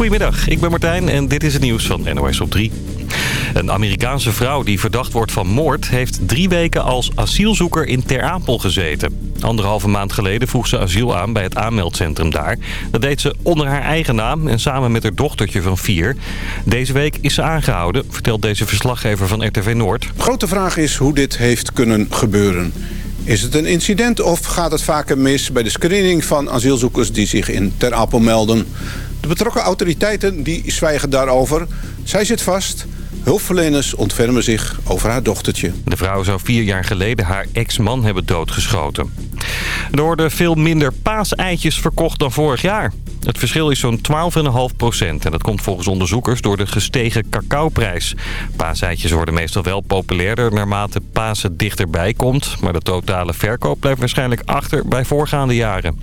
Goedemiddag, ik ben Martijn en dit is het nieuws van NOS op 3. Een Amerikaanse vrouw die verdacht wordt van moord... heeft drie weken als asielzoeker in Ter Apel gezeten. Anderhalve maand geleden vroeg ze asiel aan bij het aanmeldcentrum daar. Dat deed ze onder haar eigen naam en samen met haar dochtertje van vier. Deze week is ze aangehouden, vertelt deze verslaggever van RTV Noord. Grote vraag is hoe dit heeft kunnen gebeuren. Is het een incident of gaat het vaker mis bij de screening van asielzoekers die zich in Ter Apel melden? De betrokken autoriteiten die zwijgen daarover. Zij zit vast. Hulpverleners ontfermen zich over haar dochtertje. De vrouw zou vier jaar geleden haar ex-man hebben doodgeschoten. Er worden veel minder paaseitjes verkocht dan vorig jaar. Het verschil is zo'n 12,5 procent. En dat komt volgens onderzoekers door de gestegen cacaoprijs. Paaseitjes worden meestal wel populairder naarmate Pasen dichterbij komt. Maar de totale verkoop blijft waarschijnlijk achter bij voorgaande jaren.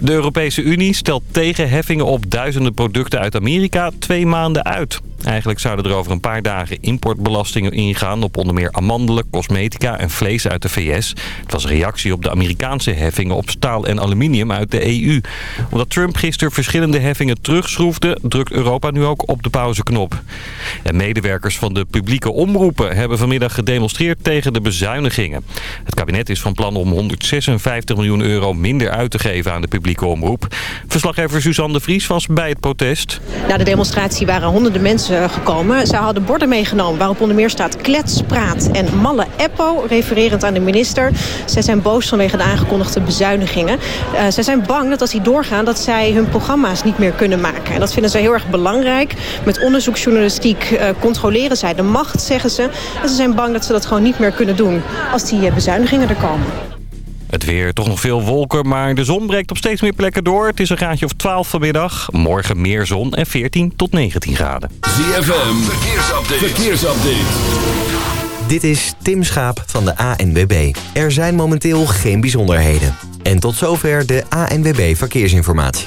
De Europese Unie stelt tegen heffingen op duizenden producten uit Amerika twee maanden uit. Eigenlijk zouden er over een paar dagen importbelastingen ingaan op onder meer amandelen, cosmetica en vlees uit de VS. Het was een reactie op de Amerikaanse heffingen op staal en aluminium uit de EU. Omdat Trump gisteren verschillende heffingen terugschroefde, drukt Europa nu ook op de pauzeknop. En medewerkers van de publieke omroepen hebben vanmiddag gedemonstreerd tegen de bezuinigingen. Het kabinet is van plan om 156 miljoen euro minder uit te geven aan de publieke omroep. Verslaggever Suzanne de Vries was bij het protest. Na de demonstratie waren honderden mensen gekomen. Zij hadden borden meegenomen waarop onder meer staat klets, praat en malle eppo, refererend aan de minister. Zij zijn boos vanwege de aangekondigde bezuinigingen. Uh, zij zijn bang dat als die doorgaan dat zij hun programma's niet meer kunnen maken. En dat vinden zij heel erg belangrijk. Met onderzoeksjournalistiek uh, controleren zij de macht, zeggen ze. En ze zijn bang dat ze dat gewoon niet meer kunnen doen als die bezuinigingen er komen. Het weer, toch nog veel wolken, maar de zon breekt op steeds meer plekken door. Het is een graadje of 12 vanmiddag. Morgen meer zon en 14 tot 19 graden. ZFM, verkeersupdate. verkeersupdate. Dit is Tim Schaap van de ANWB. Er zijn momenteel geen bijzonderheden. En tot zover de ANWB Verkeersinformatie.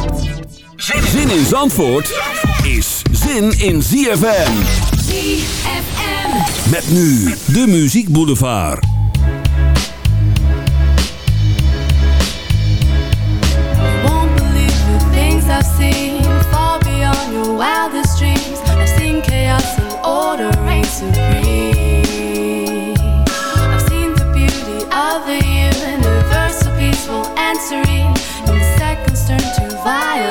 Zin in Zandvoort is zin in ZFM. ZFM. Met nu de Muziek Boulevard. Won't believe the things I've seen far beyond your wildest dreams. I've seen chaos and order reign supreme. I've seen the beauty of the universe, so peaceful and serene. In seconds turn to violence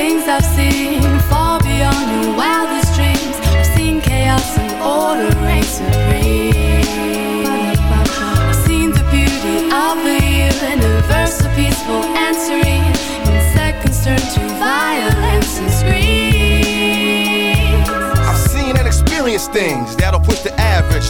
things I've seen far beyond your wildest dreams. I've seen chaos and order reign supreme. I've seen the beauty of the universe, so peaceful and serene. In seconds turn to violence and scream. I've seen and experienced things that'll push the average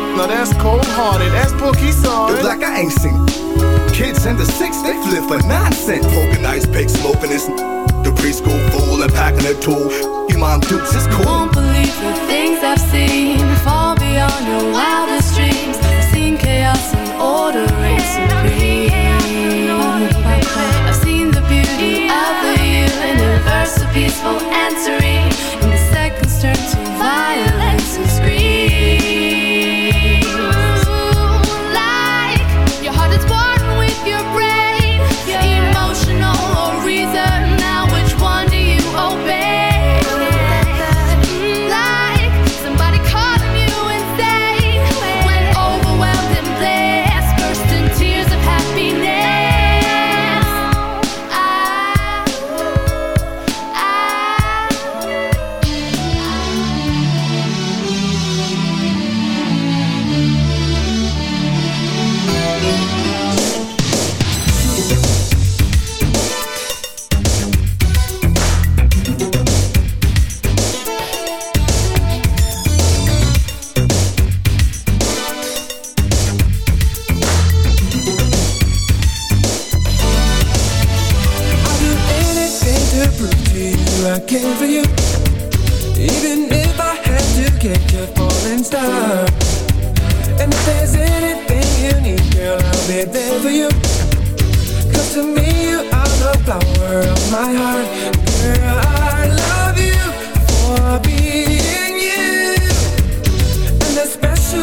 Now that's cold hearted. That's Pookie sorry. The like I ain't seen. Kids in the six, they flip for nonsense. Poking ice pick, smoking this. The preschool fool and packing a tool. Your mom dukes is cool. Won't believe the things I've seen far beyond your wildest dreams. I've seen chaos and order reign supreme. I've seen the beauty of the universe, so peaceful and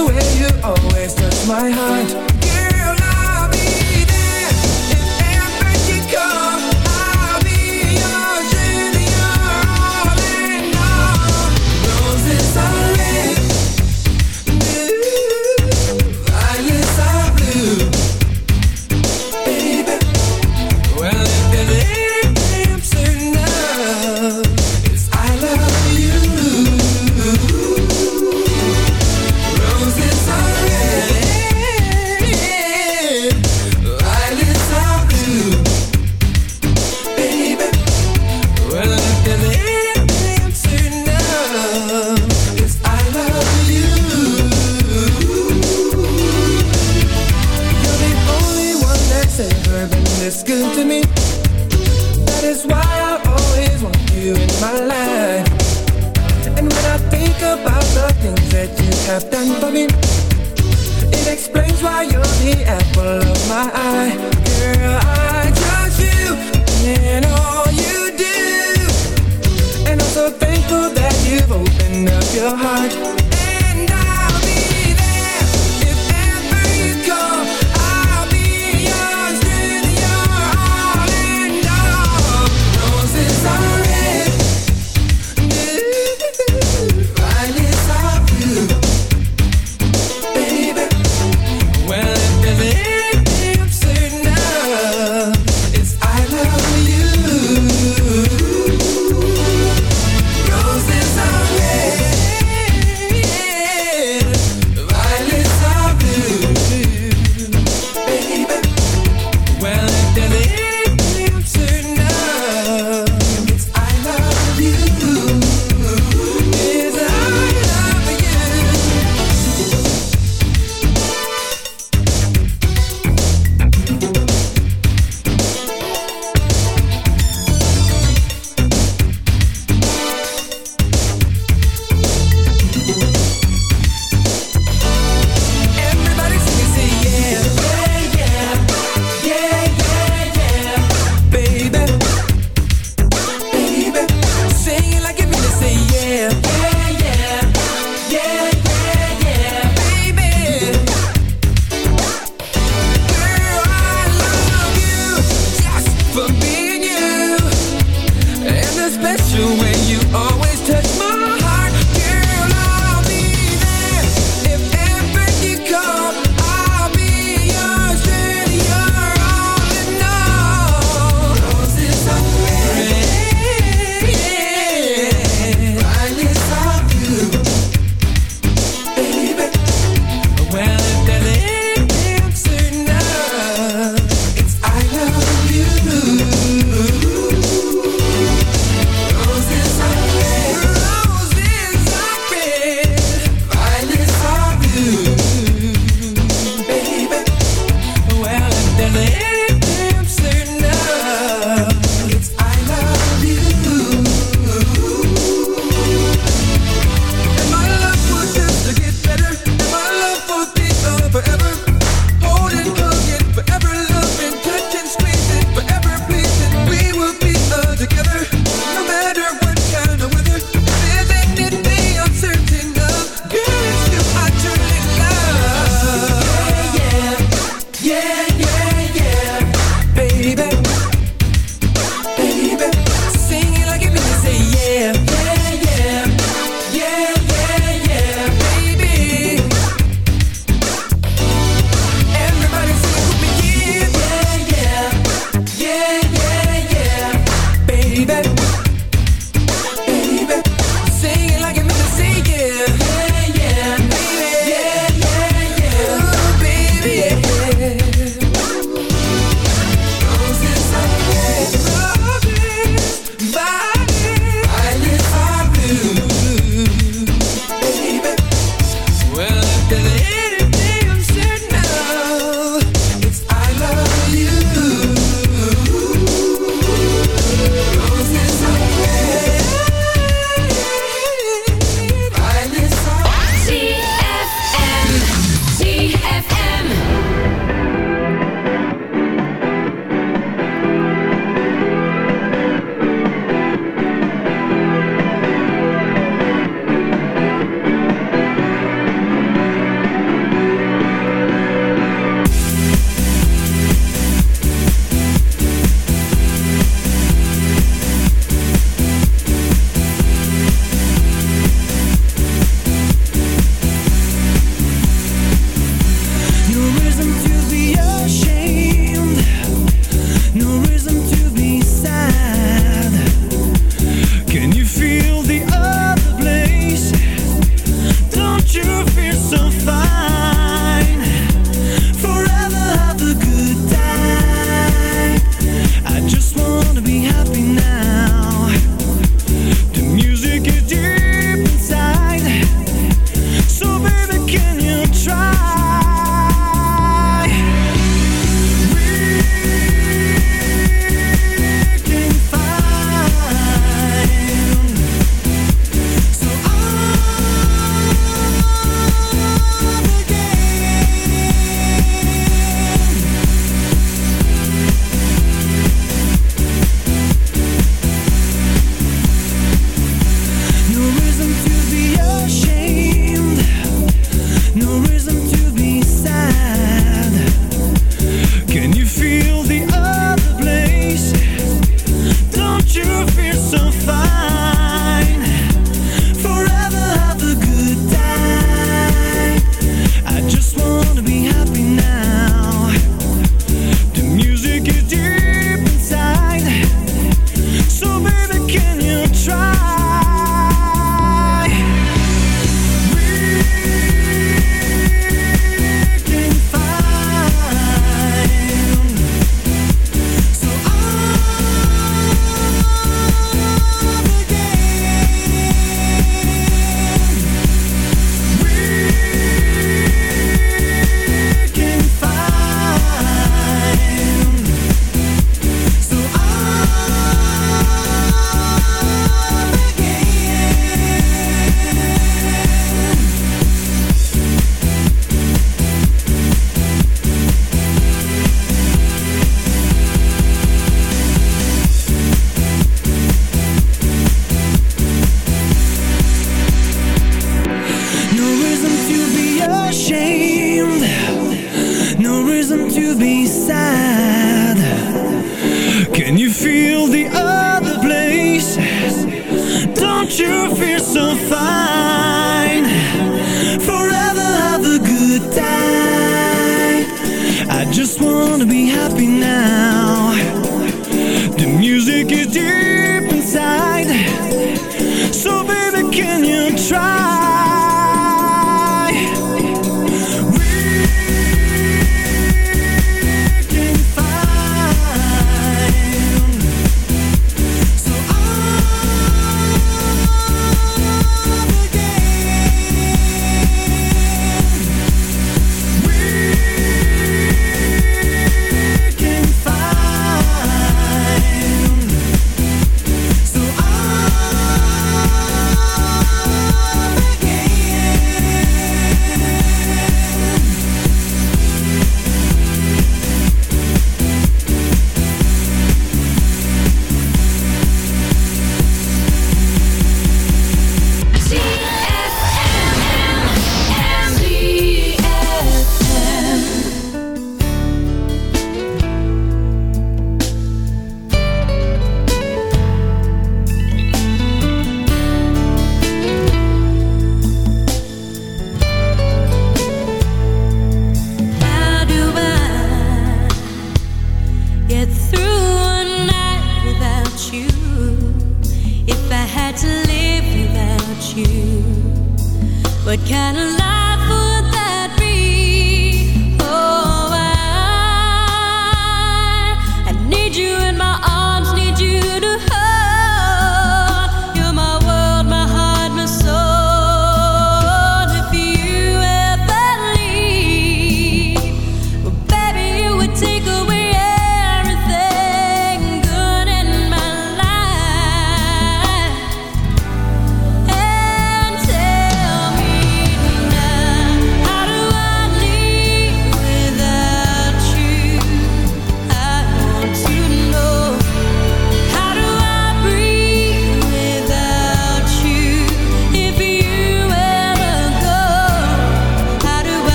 special way you always touch my heart.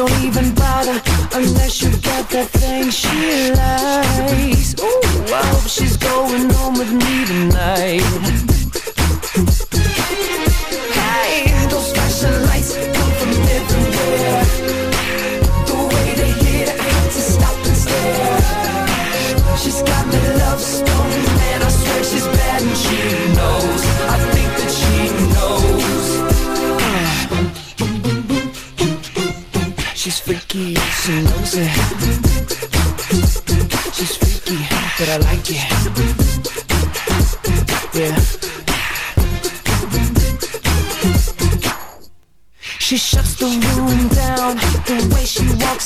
Don't even bother unless you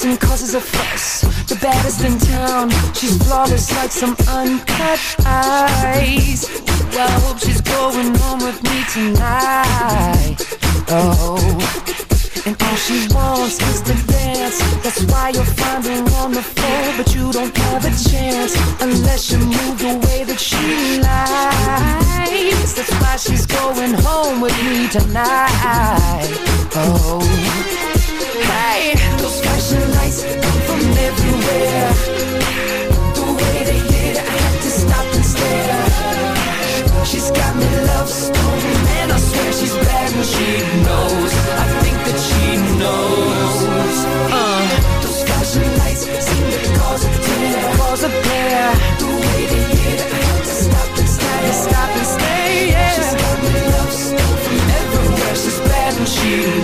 and causes a fuss. The baddest in town. She's flawless like some uncut. Ooh, I hope she's going home with me tonight. Oh. And all she wants is to dance. That's why you'll find her on the floor. But you don't have a chance unless you move the way that she likes. That's why she's going home with me tonight. Oh, hey, those flashing lights come from everywhere. The way they hit, I have to stop and stare. She's got me love stone, and I swear she's bad when she knows. I think that she knows. Uh, those flashing lights seem to cause a tear, cause a glare. The way they hit, I have to stop and stay, stop and stay. Yeah. She's got me love stone from everywhere. She's bad and she knows.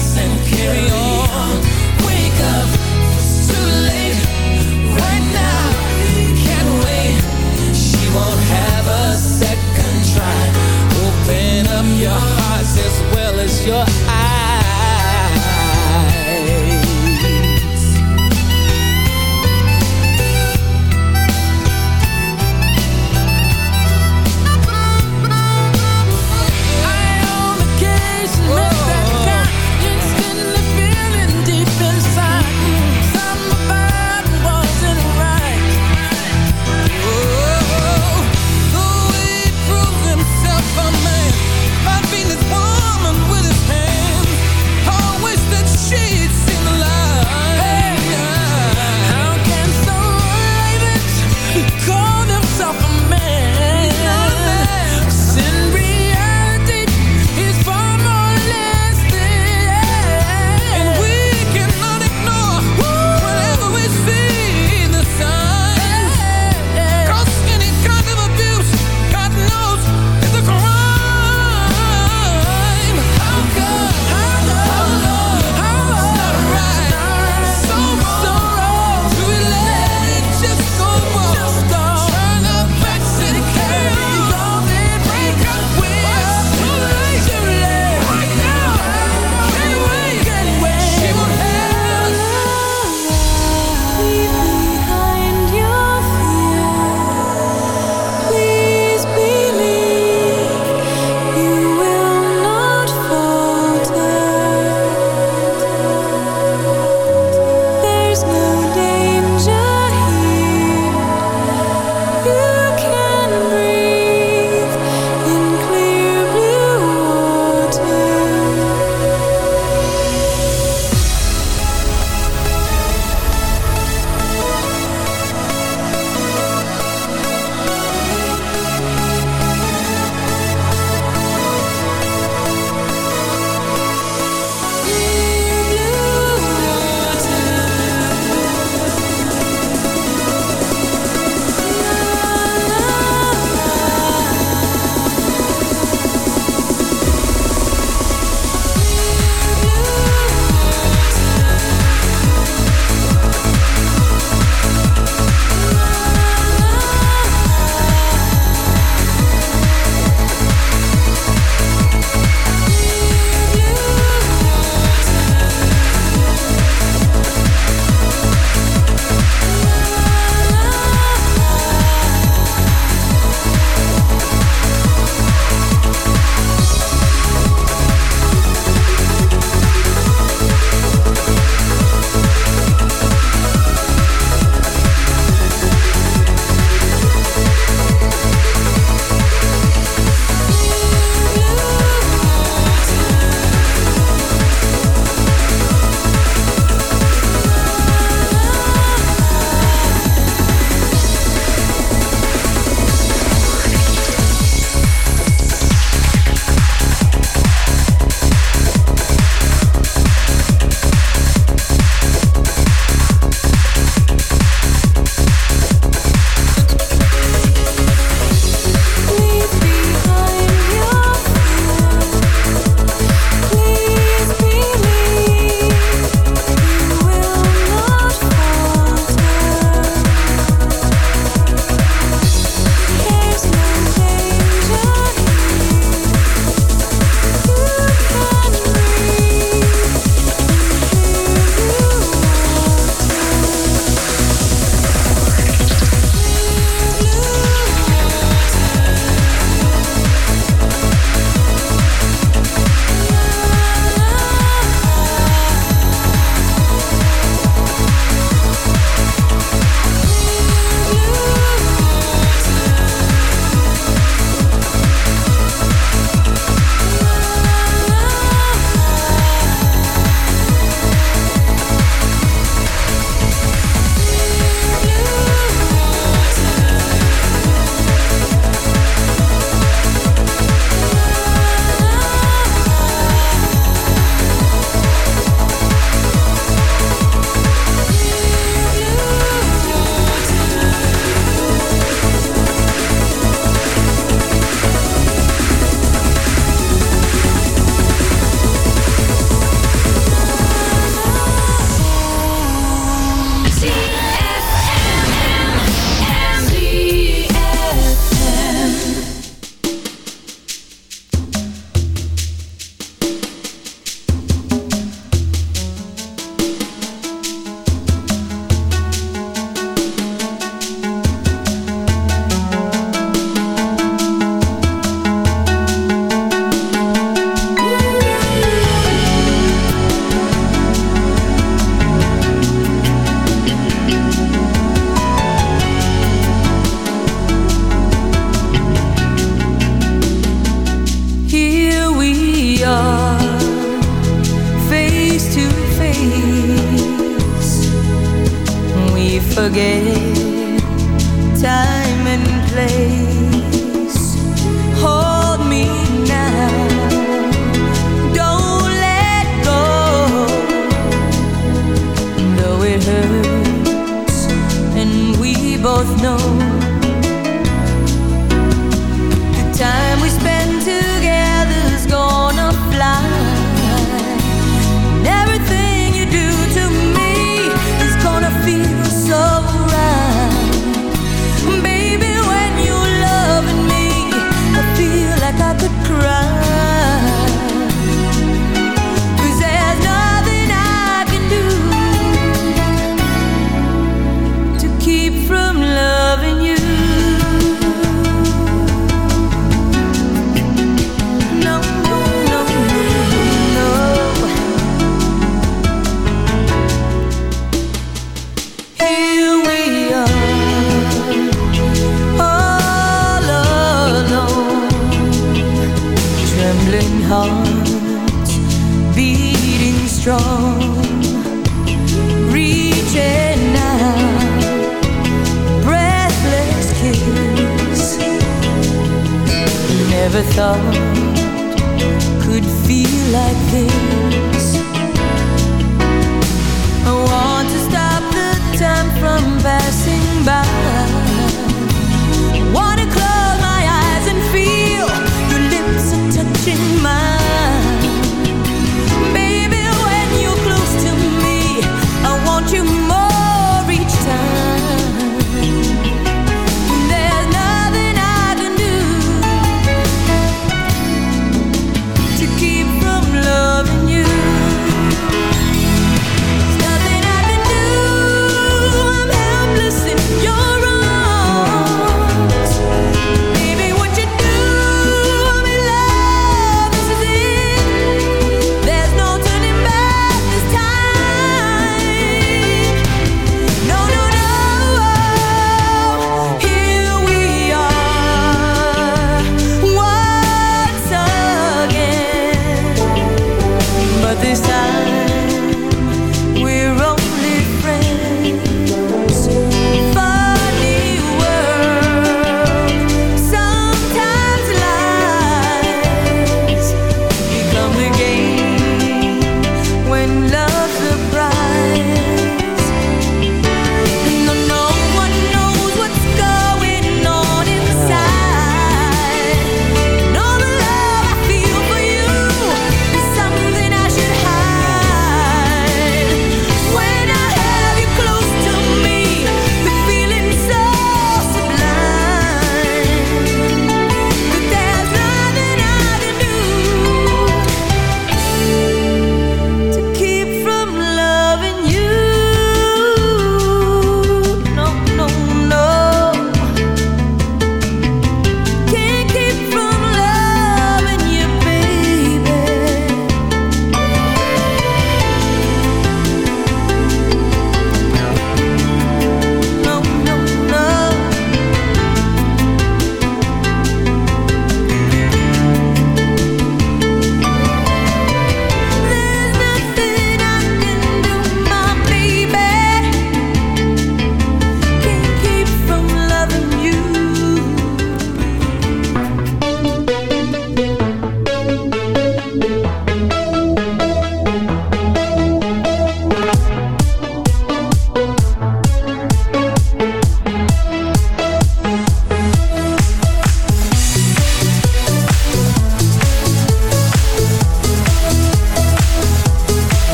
your eyes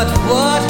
but what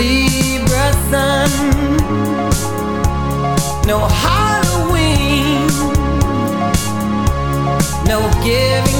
Libra sun. No Halloween, no giving.